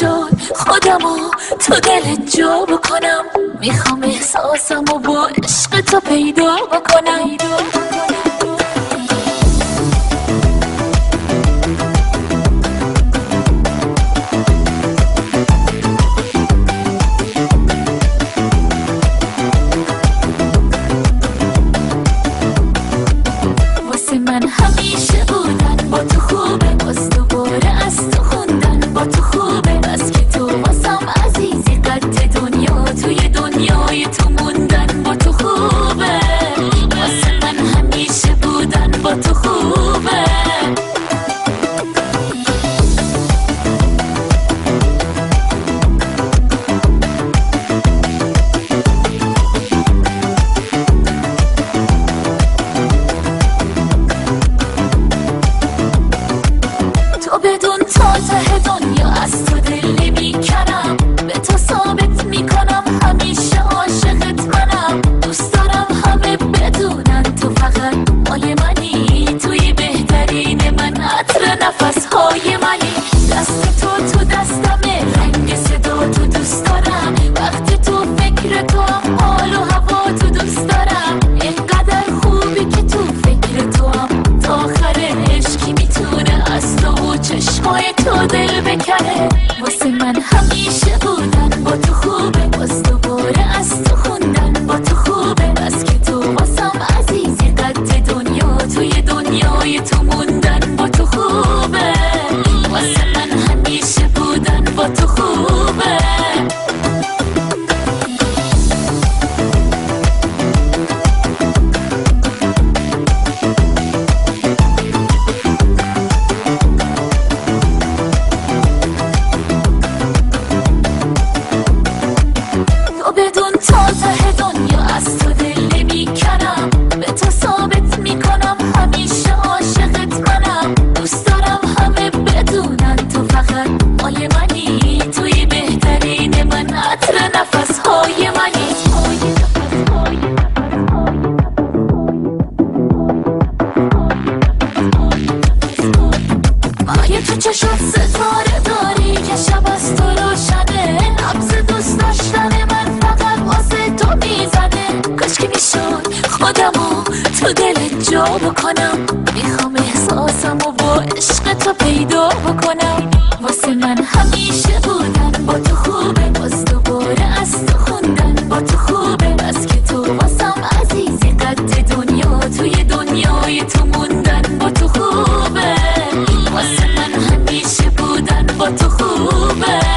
شد خودمو تو دلت جا بکنم. می‌خوام احساسمو با عشق تو پیدا بکنم. شد ستاره داری که شب از تو روشنه نبز دوست داشتن من فقط واسه تو می‌زنه. کاش که می‌شد خودمو تو دل جا بکنم. می‌خوام احساسمو با عشق تو پیدا بکنم. over.